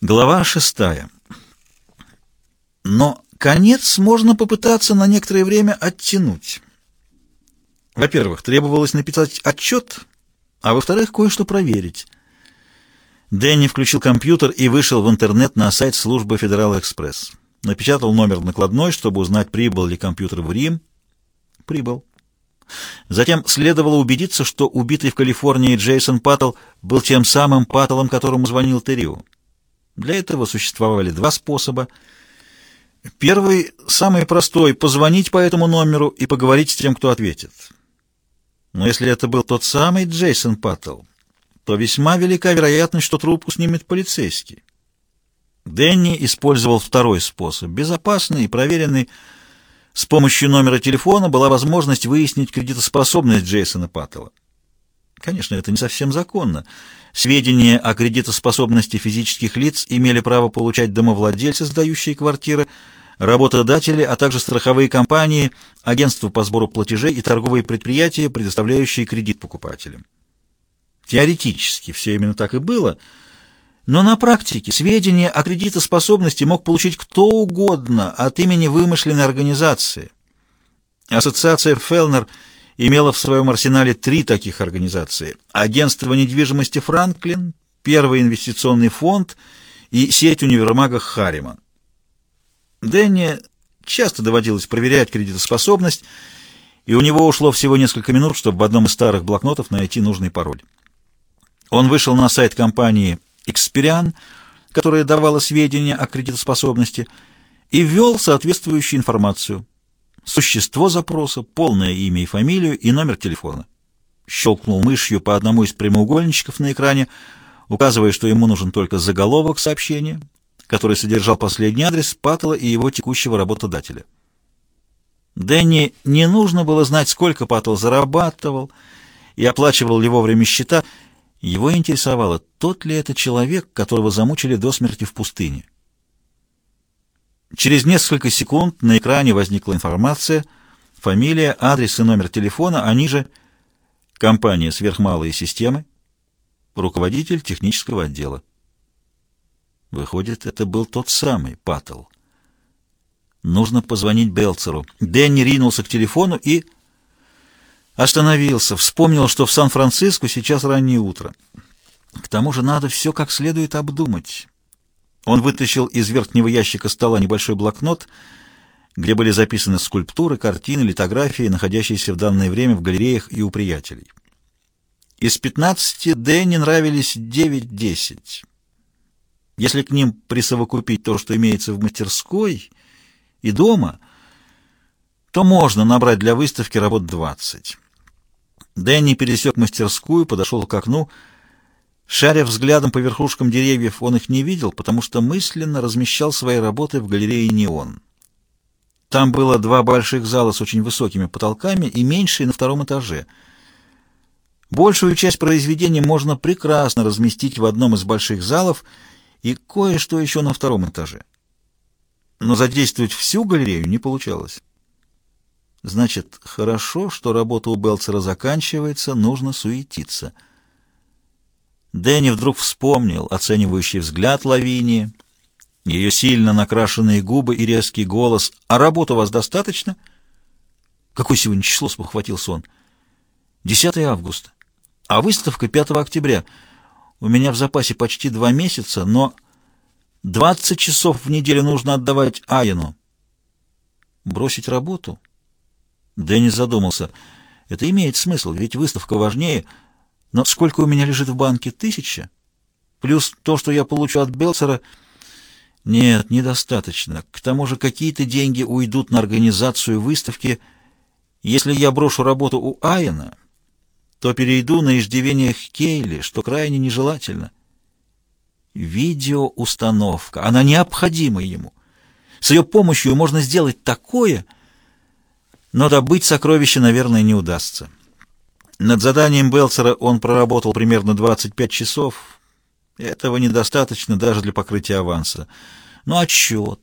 Глава шестая. Но конец можно попытаться на некоторое время оттянуть. Во-первых, требовалось написать отчет, а во-вторых, кое-что проверить. Дэнни включил компьютер и вышел в интернет на сайт службы Федерал Экспресс. Напечатал номер накладной, чтобы узнать, прибыл ли компьютер в Рим. Прибыл. Затем следовало убедиться, что убитый в Калифорнии Джейсон Паттл был тем самым Паттлом, которому звонил Террио. Для этого существовали два способа. Первый, самый простой, позвонить по этому номеру и поговорить с тем, кто ответит. Но если это был тот самый Джейсон Паттл, то весьма велика вероятность, что трубку снимет полицейский. Дэнни использовал второй способ, безопасный и проверенный. С помощью номера телефона была возможность выяснить кредитоспособность Джейсона Паттела. Конечно, это не совсем законно. Сведения о кредитоспособности физических лиц имели право получать домовладельцы, сдающие квартиры, работодатели, а также страховые компании, агентства по сбору платежей и торговые предприятия, предоставляющие кредит покупателям. Теоретически все именно так и было, но на практике сведения о кредитоспособности мог получить кто угодно от имени вымышленной организации. Ассоциация Фелнер – имела в своем арсенале три таких организации. Агентство недвижимости «Франклин», Первый инвестиционный фонд и сеть универмагов «Харриман». Дэнни часто доводилось проверять кредитоспособность, и у него ушло всего несколько минут, чтобы в одном из старых блокнотов найти нужный пароль. Он вышел на сайт компании «Экспириан», которая давала сведения о кредитоспособности, и ввел соответствующую информацию – Существо запроса, полное имя и фамилию и номер телефона. Щелкнул мышью по одному из прямоугольничков на экране, указывая, что ему нужен только заголовок сообщения, который содержал последний адрес Паттела и его текущего работодателя. Дэнни не нужно было знать, сколько Паттел зарабатывал и оплачивал ли вовремя счета. Его интересовало, тот ли это человек, которого замучили до смерти в пустыне. Через несколько секунд на экране возникла информация, фамилия, адрес и номер телефона, они же компания «Сверхмалые системы», руководитель технического отдела. Выходит, это был тот самый Паттл. Нужно позвонить Белцеру. Дэнни ринулся к телефону и остановился, вспомнил, что в Сан-Франциско сейчас раннее утро. К тому же надо все как следует обдумать. Он вытащил из верхнего ящика стола небольшой блокнот, где были записаны скульптуры, картины, литографии, находящиеся в данное время в галереях и у приятелей. Из 15 Дэнни нравились 9-10. Если к ним присовокупить то, что имеется в мастерской и дома, то можно набрать для выставки работ 20. Дэнни пересек мастерскую, подошел к окну, Шаря взглядом по верхушкам деревьев, он их не видел, потому что мысленно размещал свои работы в галерее «Неон». Там было два больших зала с очень высокими потолками и меньшие на втором этаже. Большую часть произведений можно прекрасно разместить в одном из больших залов и кое-что еще на втором этаже. Но задействовать всю галерею не получалось. Значит, хорошо, что работа у Белцера заканчивается, нужно суетиться — Дэнни вдруг вспомнил оценивающий взгляд Лавинии, ее сильно накрашенные губы и резкий голос. «А работы у вас достаточно?» «Какое сегодня число?» — спохватился он. «10 августа. А выставка 5 октября. У меня в запасе почти два месяца, но 20 часов в неделю нужно отдавать Айену». «Бросить работу?» Дэнни задумался. «Это имеет смысл, ведь выставка важнее». Но сколько у меня лежит в банке? Тысяча? Плюс то, что я получу от Белсера... Нет, недостаточно. К тому же какие-то деньги уйдут на организацию выставки. Если я брошу работу у Айена, то перейду на иждивение Кейли, что крайне нежелательно. Видеоустановка. Она необходима ему. С ее помощью можно сделать такое, но добыть сокровища, наверное, не удастся. Над заданием Белцера он проработал примерно 25 часов. Этого недостаточно даже для покрытия аванса. Ну, отчет.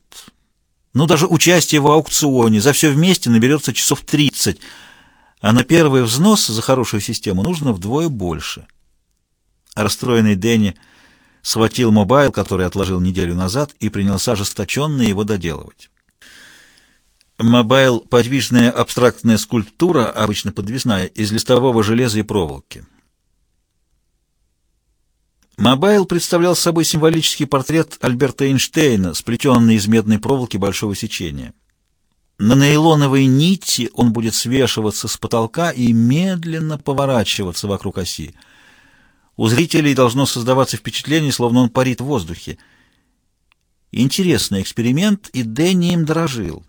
Ну, даже участие в аукционе. За все вместе наберется часов 30. А на первый взнос за хорошую систему нужно вдвое больше. Расстроенный Дэнни схватил мобайл, который отложил неделю назад, и принялся ожесточенно его доделывать. Мобайл — подвижная абстрактная скульптура, обычно подвесная, из листового железа и проволоки. Мобайл представлял собой символический портрет Альберта Эйнштейна, сплетенный из медной проволоки большого сечения. На нейлоновой нити он будет свешиваться с потолка и медленно поворачиваться вокруг оси. У зрителей должно создаваться впечатление, словно он парит в воздухе. Интересный эксперимент, и Дэнни им дорожил.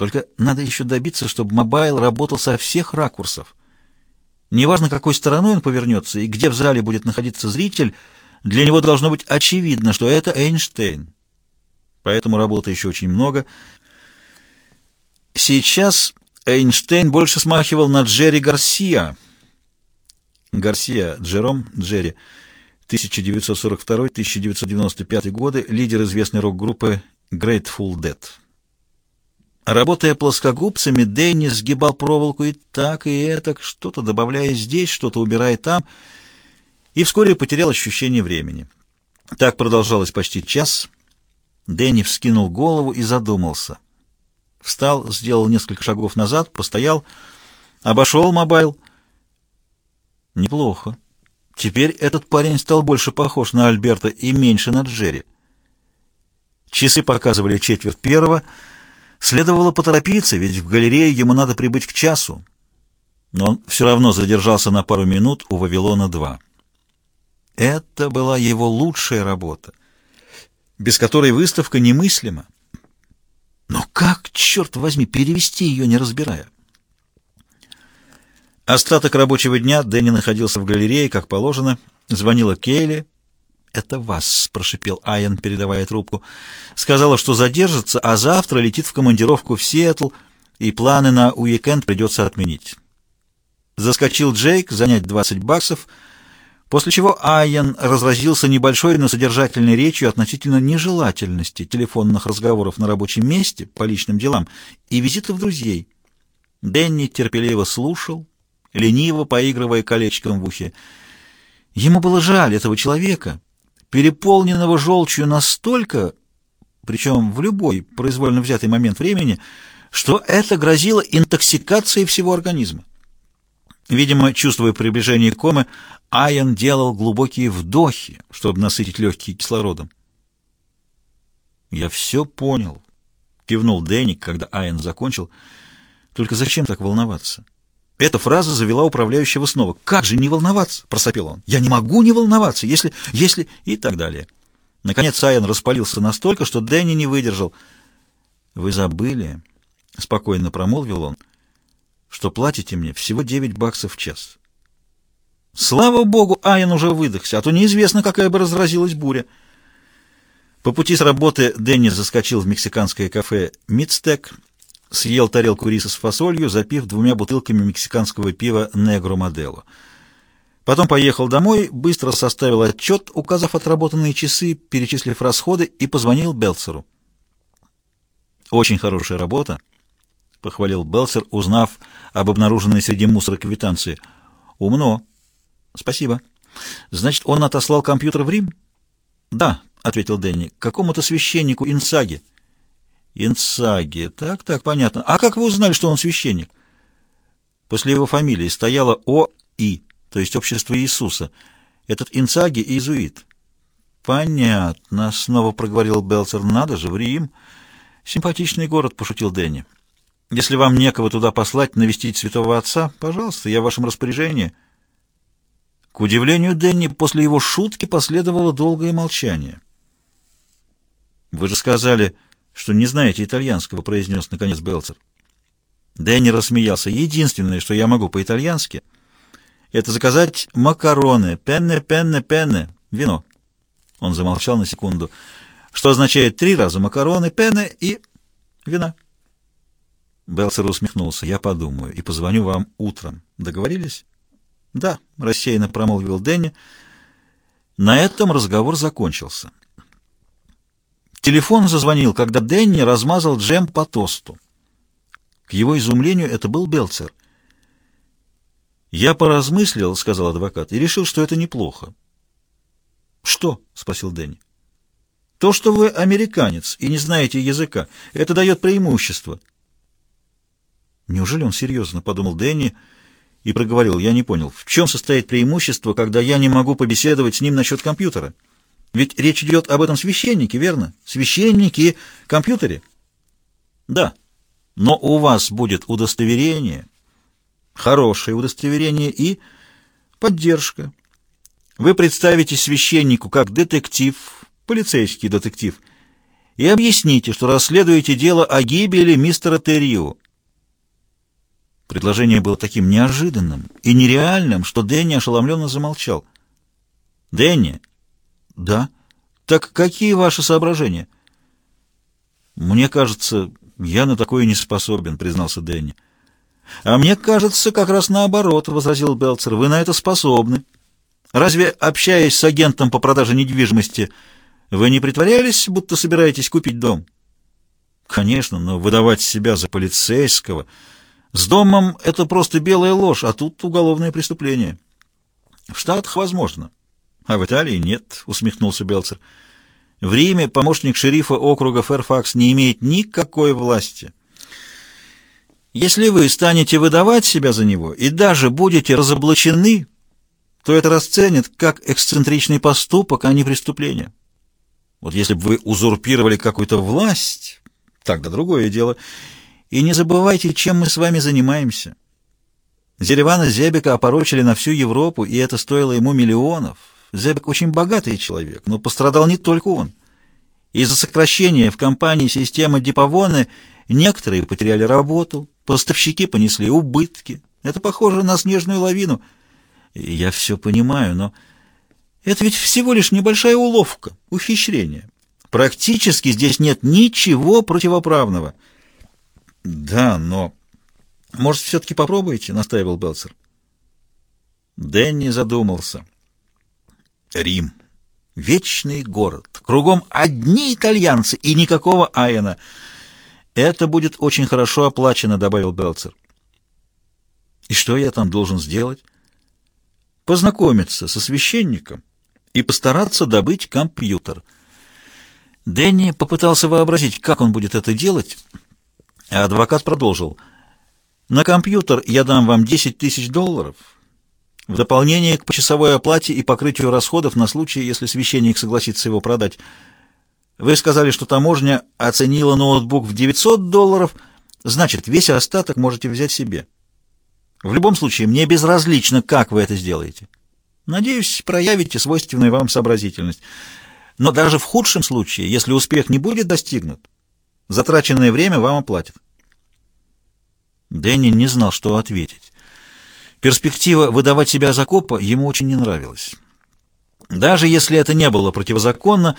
Только надо еще добиться, чтобы мобайл работал со всех ракурсов. Неважно, какой стороной он повернется и где в зале будет находиться зритель, для него должно быть очевидно, что это Эйнштейн. Поэтому работы еще очень много. Сейчас Эйнштейн больше смахивал на Джерри Гарсия. Гарсия, Джером, Джерри, 1942-1995 годы, лидер известной рок-группы Grateful Dead. Работая плоскогубцами, Дэнни сгибал проволоку и так, и этак, что-то добавляя здесь, что-то убирая там, и вскоре потерял ощущение времени. Так продолжалось почти час. Дэнни вскинул голову и задумался. Встал, сделал несколько шагов назад, постоял, обошел мобайл. Неплохо. Теперь этот парень стал больше похож на Альберта и меньше на Джерри. Часы показывали четверть первого — Следовало поторопиться, ведь в галерее ему надо прибыть к часу. Но он все равно задержался на пару минут у «Вавилона-2». Это была его лучшая работа, без которой выставка немыслима. Но как, черт возьми, перевести ее, не разбирая? Остаток рабочего дня Дэнни находился в галерее, как положено. Звонила Кейли, «Это вас», — прошипел Айен, передавая трубку. «Сказала, что задержится, а завтра летит в командировку в Сиэтл, и планы на уикенд придется отменить». Заскочил Джейк занять 20 баксов, после чего Айен разразился небольшой, но содержательной речью относительно нежелательности телефонных разговоров на рабочем месте по личным делам и визитов друзей. Дэнни терпеливо слушал, лениво поигрывая колечком в ухе. Ему было жаль этого человека, переполненного желчью настолько, причем в любой произвольно взятый момент времени, что это грозило интоксикацией всего организма. Видимо, чувствуя приближение комы, Айен делал глубокие вдохи, чтобы насытить легкие кислородом. «Я все понял», — кивнул Дэнни, когда Айен закончил. «Только зачем так волноваться?» Эта фраза завела управляющего снова. «Как же не волноваться?» — просопел он. «Я не могу не волноваться, если... если...» и так далее. Наконец Сайен распалился настолько, что Дэнни не выдержал. «Вы забыли?» — спокойно промолвил он, — что платите мне всего 9 баксов в час. Слава богу, Айен уже выдохся, а то неизвестно, какая бы разразилась буря. По пути с работы Дэнни заскочил в мексиканское кафе «Мидстек», съел тарелку риса с фасолью, запив двумя бутылками мексиканского пива «Негро Модело». Потом поехал домой, быстро составил отчет, указав отработанные часы, перечислив расходы, и позвонил Белцеру. «Очень хорошая работа», — похвалил Белцер, узнав об обнаруженной среди мусора квитанции. «Умно. Спасибо. Значит, он отослал компьютер в Рим?» «Да», — ответил Дэнни, — «какому-то священнику Инсаги». Инсаги. Так, так, понятно. А как вы узнали, что он священник? После его фамилии стояло О.И., то есть Общество Иисуса. Этот Инсаги — иезуит. Понятно, снова проговорил Белцер. Надо же, в Рим. Симпатичный город, пошутил Дэнни. Если вам некого туда послать, навестить святого отца, пожалуйста, я в вашем распоряжении. К удивлению Дэнни, после его шутки последовало долгое молчание. Вы же сказали что не знаете итальянского», — произнес наконец Белцер. Дэнни рассмеялся. «Единственное, что я могу по-итальянски, это заказать макароны, пенне, пенне, пенне, вино». Он замолчал на секунду, что означает три раза макароны, пенне и вина. Белцер усмехнулся. «Я подумаю и позвоню вам утром. Договорились?» «Да», — рассеянно промолвил Дэнни. На этом разговор закончился. Телефон зазвонил, когда Дэнни размазал джем по тосту. К его изумлению это был Белцер. «Я поразмыслил», — сказал адвокат, — «и решил, что это неплохо. «Что?» — спросил Дэнни. «То, что вы американец и не знаете языка, это дает преимущество». «Неужели он серьезно?» — подумал Дэнни и проговорил. «Я не понял, в чем состоит преимущество, когда я не могу побеседовать с ним насчет компьютера? Ведь речь идет об этом священнике, верно? Священнике и компьютере?» «Да, но у вас будет удостоверение, хорошее удостоверение и поддержка. Вы представите священнику как детектив, полицейский детектив, и объясните, что расследуете дело о гибели мистера Террио. Предложение было таким неожиданным и нереальным, что Дэнни ошеломленно замолчал. «Дэнни?» «Да? Так какие ваши соображения?» «Мне кажется, я на такое не способен», — признался Дэнни. «А мне кажется, как раз наоборот», — возразил Белцер. «Вы на это способны. Разве, общаясь с агентом по продаже недвижимости, вы не притворялись, будто собираетесь купить дом?» «Конечно, но выдавать себя за полицейского...» С домом это просто белая ложь, а тут уголовное преступление. В Штатах возможно, а в Италии нет, усмехнулся Белцер. В Риме помощник шерифа округа Фэрфакс не имеет никакой власти. Если вы станете выдавать себя за него и даже будете разоблачены, то это расценят как эксцентричный поступок, а не преступление. Вот если бы вы узурпировали какую-то власть, тогда другое дело — и не забывайте, чем мы с вами занимаемся. Зелевана Зебека опорочили на всю Европу, и это стоило ему миллионов. Зебек очень богатый человек, но пострадал не только он. Из-за сокращения в компании системы Диповоны некоторые потеряли работу, поставщики понесли убытки. Это похоже на снежную лавину. Я все понимаю, но это ведь всего лишь небольшая уловка, ухищрение. Практически здесь нет ничего противоправного. «Да, но...» «Может, все-таки попробуете?» — настаивал Белцер. Дэнни задумался. «Рим. Вечный город. Кругом одни итальянцы и никакого Айена. Это будет очень хорошо оплачено», — добавил Белцер. «И что я там должен сделать?» «Познакомиться со священником и постараться добыть компьютер». Дэнни попытался вообразить, как он будет это делать, — а адвокат продолжил. «На компьютер я дам вам 10 тысяч долларов в дополнение к почасовой оплате и покрытию расходов на случай, если священник согласится его продать. Вы сказали, что таможня оценила ноутбук в 900 долларов, значит, весь остаток можете взять себе. В любом случае, мне безразлично, как вы это сделаете. Надеюсь, проявите свойственную вам сообразительность. Но даже в худшем случае, если успех не будет достигнут, Затраченное время вам оплатят. Дэнни не знал, что ответить. Перспектива выдавать себя за копа ему очень не нравилась. Даже если это не было противозаконно,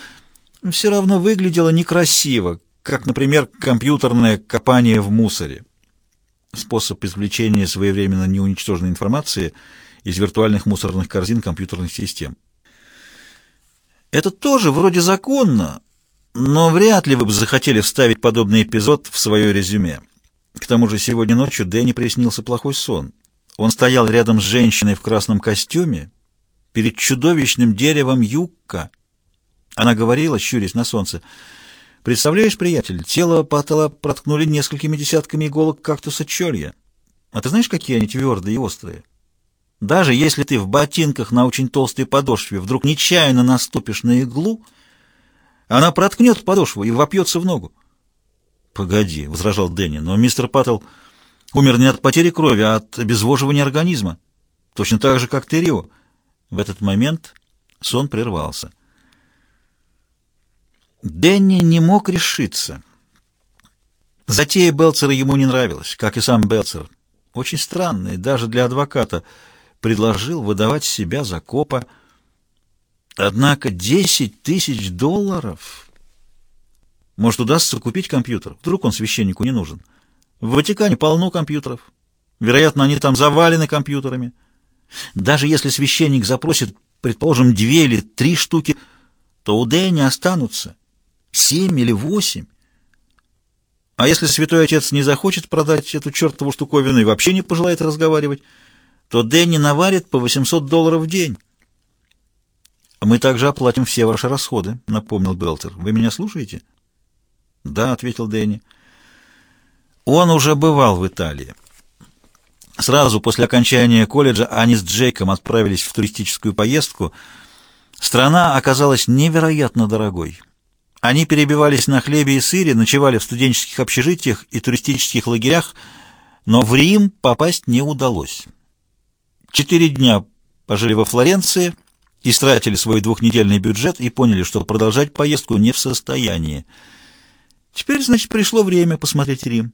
все равно выглядело некрасиво, как, например, компьютерное копание в мусоре. Способ извлечения своевременно неуничтоженной информации из виртуальных мусорных корзин компьютерных систем. Это тоже вроде законно, но вряд ли вы бы захотели вставить подобный эпизод в свое резюме. К тому же сегодня ночью Дэнни приснился плохой сон. Он стоял рядом с женщиной в красном костюме перед чудовищным деревом юкка. Она говорила, щурясь на солнце, «Представляешь, приятель, тело Паттела проткнули несколькими десятками иголок кактуса чолья. А ты знаешь, какие они твердые и острые? Даже если ты в ботинках на очень толстой подошве вдруг нечаянно наступишь на иглу, — она проткнет подошву и вопьется в ногу. — Погоди, — возражал Дэнни, — но мистер Паттл умер не от потери крови, а от обезвоживания организма. Точно так же, как Террио. В этот момент сон прервался. Дэнни не мог решиться. Затея Белцера ему не нравилась, как и сам Белцер. Очень странный, даже для адвоката. Предложил выдавать себя за копа, Однако 10 тысяч долларов... Может, удастся купить компьютер? Вдруг он священнику не нужен? В Ватикане полно компьютеров. Вероятно, они там завалены компьютерами. Даже если священник запросит, предположим, две или три штуки, то у Дэнни останутся семь или восемь. А если святой отец не захочет продать эту чертову штуковину и вообще не пожелает разговаривать, то Дэнни наварит по 800 долларов в день. «Мы также оплатим все ваши расходы», — напомнил Белтер. «Вы меня слушаете?» «Да», — ответил Дэнни. Он уже бывал в Италии. Сразу после окончания колледжа они с Джейком отправились в туристическую поездку. Страна оказалась невероятно дорогой. Они перебивались на хлебе и сыре, ночевали в студенческих общежитиях и туристических лагерях, но в Рим попасть не удалось. Четыре дня пожили во Флоренции, истратили свой двухнедельный бюджет и поняли, что продолжать поездку не в состоянии. Теперь, значит, пришло время посмотреть Рим.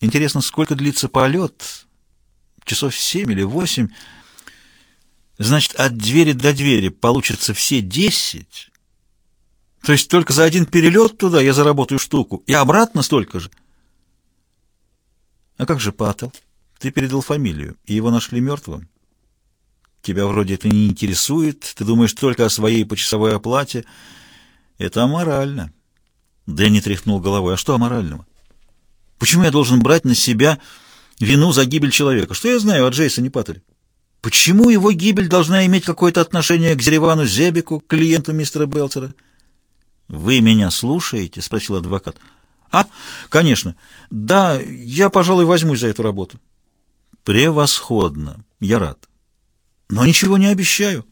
Интересно, сколько длится полет? Часов семь или восемь? Значит, от двери до двери получится все десять? То есть только за один перелет туда я заработаю штуку, и обратно столько же? А как же Паттл? Ты передал фамилию, и его нашли мертвым? Тебя вроде это не интересует, ты думаешь только о своей почасовой оплате. Это аморально. Дэнни тряхнул головой. А что аморального? Почему я должен брать на себя вину за гибель человека? Что я знаю о Джейсоне Паттеле? Почему его гибель должна иметь какое-то отношение к Зеревану Зебику, клиенту мистера Белтера? «Вы меня слушаете?» — спросил адвокат. «А, конечно. Да, я, пожалуй, возьмусь за эту работу». «Превосходно. Я рад. Но ничего не обещаю».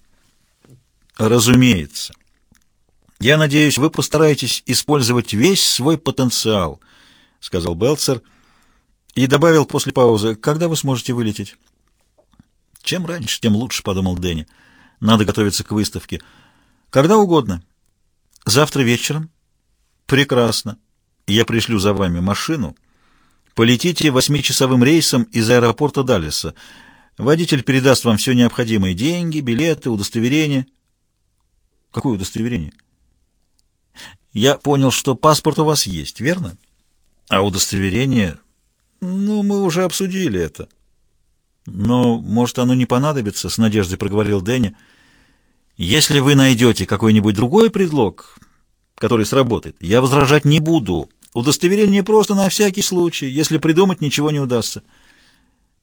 «Разумеется. Я надеюсь, вы постараетесь использовать весь свой потенциал», — сказал Белцер и добавил после паузы, «Когда вы сможете вылететь?» «Чем раньше, тем лучше», — подумал Дэнни. «Надо готовиться к выставке. Когда угодно». Завтра вечером? Прекрасно. Я пришлю за вами машину. Полетите восьмичасовым рейсом из аэропорта Даллеса. Водитель передаст вам все необходимые деньги, билеты, удостоверения. Какое удостоверение? Я понял, что паспорт у вас есть, верно? А удостоверение... Ну, мы уже обсудили это. Но, может, оно не понадобится, с надеждой проговорил Дэнни. Если вы найдете какой-нибудь другой предлог, который сработает, я возражать не буду. Удостоверение просто на всякий случай, если придумать ничего не удастся.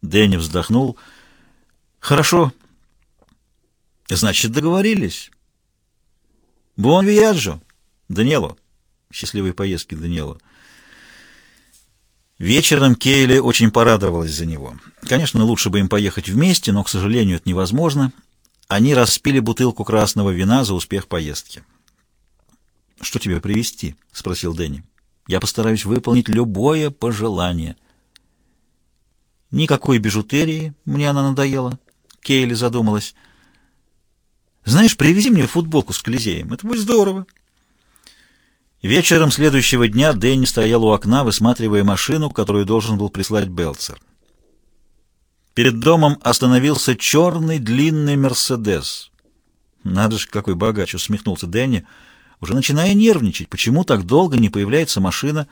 Дэнни вздохнул. Хорошо. Значит, договорились. Бон вияджо. Даниэло. Счастливой поездки, Даниэло. Вечером Кейли очень порадовалась за него. Конечно, лучше бы им поехать вместе, но, к сожалению, это невозможно. Они распили бутылку красного вина за успех поездки. «Что тебе привезти?» — спросил Дэнни. «Я постараюсь выполнить любое пожелание». «Никакой бижутерии, мне она надоела», — Кейли задумалась. «Знаешь, привези мне футболку с Колизеем, это будет здорово». Вечером следующего дня Дэнни стоял у окна, высматривая машину, которую должен был прислать Белцер. Перед домом остановился черный длинный «Мерседес». «Надо же, какой богач!» — усмехнулся Дэнни, уже начиная нервничать. Почему так долго не появляется машина?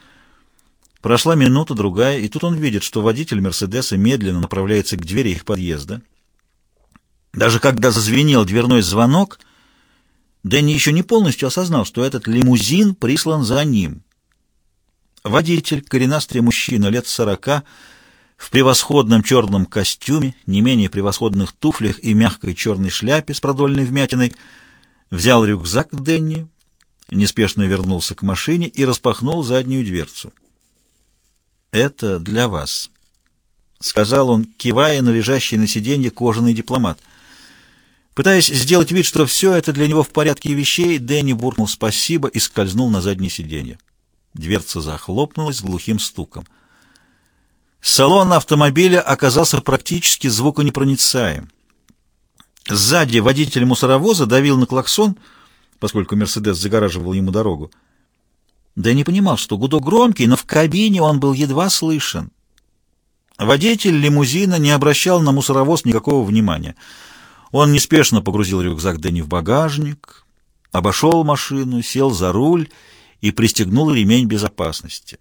Прошла минута, другая, и тут он видит, что водитель «Мерседеса» медленно направляется к двери их подъезда. Даже когда зазвенел дверной звонок, Дэнни еще не полностью осознал, что этот лимузин прислан за ним. Водитель, коренастый мужчина лет сорока, в превосходном черном костюме, не менее превосходных туфлях и мягкой черной шляпе с продольной вмятиной, взял рюкзак Денни, неспешно вернулся к машине и распахнул заднюю дверцу. «Это для вас», — сказал он, кивая на лежащий на сиденье кожаный дипломат. Пытаясь сделать вид, что все это для него в порядке вещей, Дэнни буркнул спасибо и скользнул на заднее сиденье. Дверца захлопнулась глухим стуком. Салон автомобиля оказался практически звуконепроницаем. Сзади водитель мусоровоза давил на клаксон, поскольку «Мерседес» загораживал ему дорогу. Не понимал, что гудок громкий, но в кабине он был едва слышен. Водитель лимузина не обращал на мусоровоз никакого внимания. Он неспешно погрузил рюкзак Дэнни в багажник, обошел машину, сел за руль и пристегнул ремень безопасности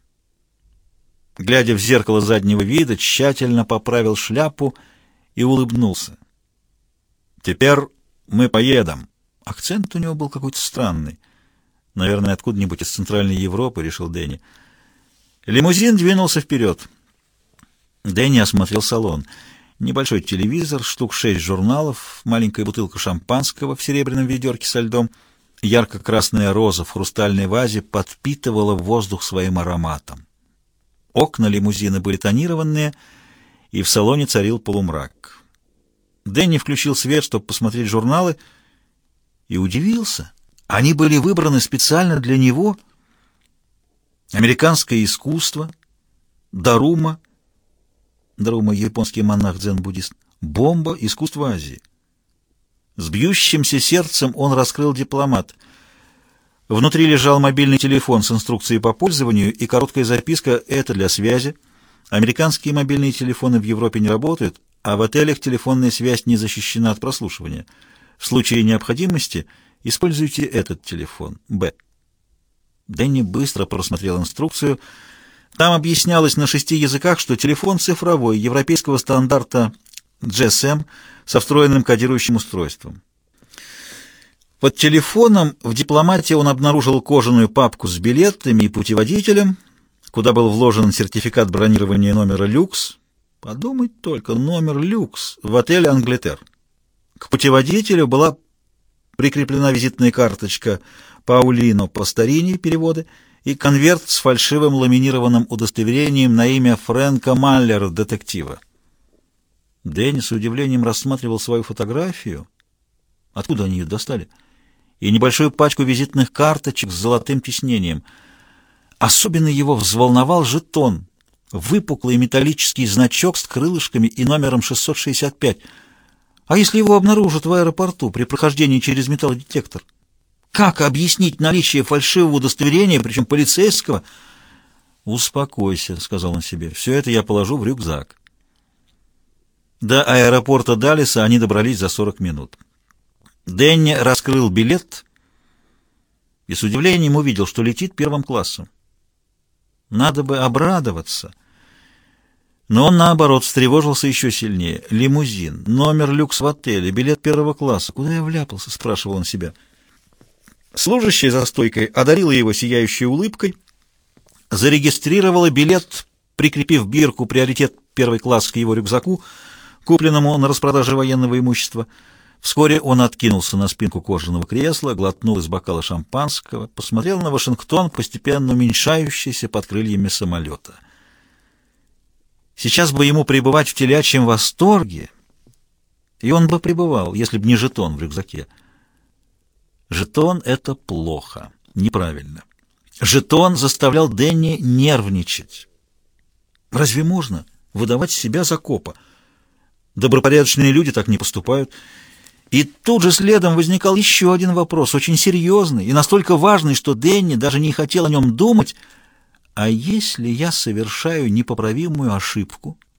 глядя в зеркало заднего вида, тщательно поправил шляпу и улыбнулся. «Теперь мы поедем». Акцент у него был какой-то странный. Наверное, откуда-нибудь из Центральной Европы, решил Дэнни. Лимузин двинулся вперед. Дэнни осмотрел салон. Небольшой телевизор, штук шесть журналов, маленькая бутылка шампанского в серебряном ведерке со льдом, ярко-красная роза в хрустальной вазе подпитывала воздух своим ароматом. Окна лимузина были тонированные, и в салоне царил полумрак. Дэнни включил свет, чтобы посмотреть журналы, и удивился. Они были выбраны специально для него. Американское искусство, Дарума, Дарума — японский монах дзен-буддист, бомба — искусство Азии. С бьющимся сердцем он раскрыл дипломат. Внутри лежал мобильный телефон с инструкцией по пользованию и короткая записка «Это для связи». Американские мобильные телефоны в Европе не работают, а в отелях телефонная связь не защищена от прослушивания. В случае необходимости используйте этот телефон. Б. Дэнни быстро просмотрел инструкцию. Там объяснялось на шести языках, что телефон цифровой, европейского стандарта GSM со встроенным кодирующим устройством. Под телефоном в дипломате он обнаружил кожаную папку с билетами и путеводителем, куда был вложен сертификат бронирования номера «Люкс», Подумать только, номер люкс в отеле «Англитер». К путеводителю была прикреплена визитная карточка Паулино Пасторини переводы и конверт с фальшивым ламинированным удостоверением на имя Фрэнка Маллера, детектива. Дэнни с удивлением рассматривал свою фотографию. Откуда они ее достали? И небольшую пачку визитных карточек с золотым тиснением. Особенно его взволновал жетон — выпуклый металлический значок с крылышками и номером 665. А если его обнаружат в аэропорту при прохождении через металлодетектор? Как объяснить наличие фальшивого удостоверения, причем полицейского? «Успокойся», — сказал он себе, — «все это я положу в рюкзак». До аэропорта Далиса они добрались за 40 минут. Дэнни раскрыл билет и с удивлением увидел, что летит первым классом. Надо бы обрадоваться. Но он, наоборот, встревожился еще сильнее. Лимузин, номер люкс в отеле, билет первого класса. Куда я вляпался, спрашивал он себя. Служащая за стойкой одарила его сияющей улыбкой, зарегистрировала билет, прикрепив бирку «Приоритет первый класс» к его рюкзаку, купленному на распродаже военного имущества. Вскоре он откинулся на спинку кожаного кресла, глотнул из бокала шампанского, посмотрел на Вашингтон, постепенно уменьшающийся под крыльями самолета. Сейчас бы ему пребывать в телячьем восторге, и он бы пребывал, если бы не жетон в рюкзаке. Жетон — это плохо, неправильно. Жетон заставлял Дэнни нервничать. Разве можно выдавать себя за копа? Добропорядочные люди так не поступают — и тут же следом возникал еще один вопрос, очень серьезный и настолько важный, что Дэнни даже не хотел о нем думать. А если я совершаю непоправимую ошибку —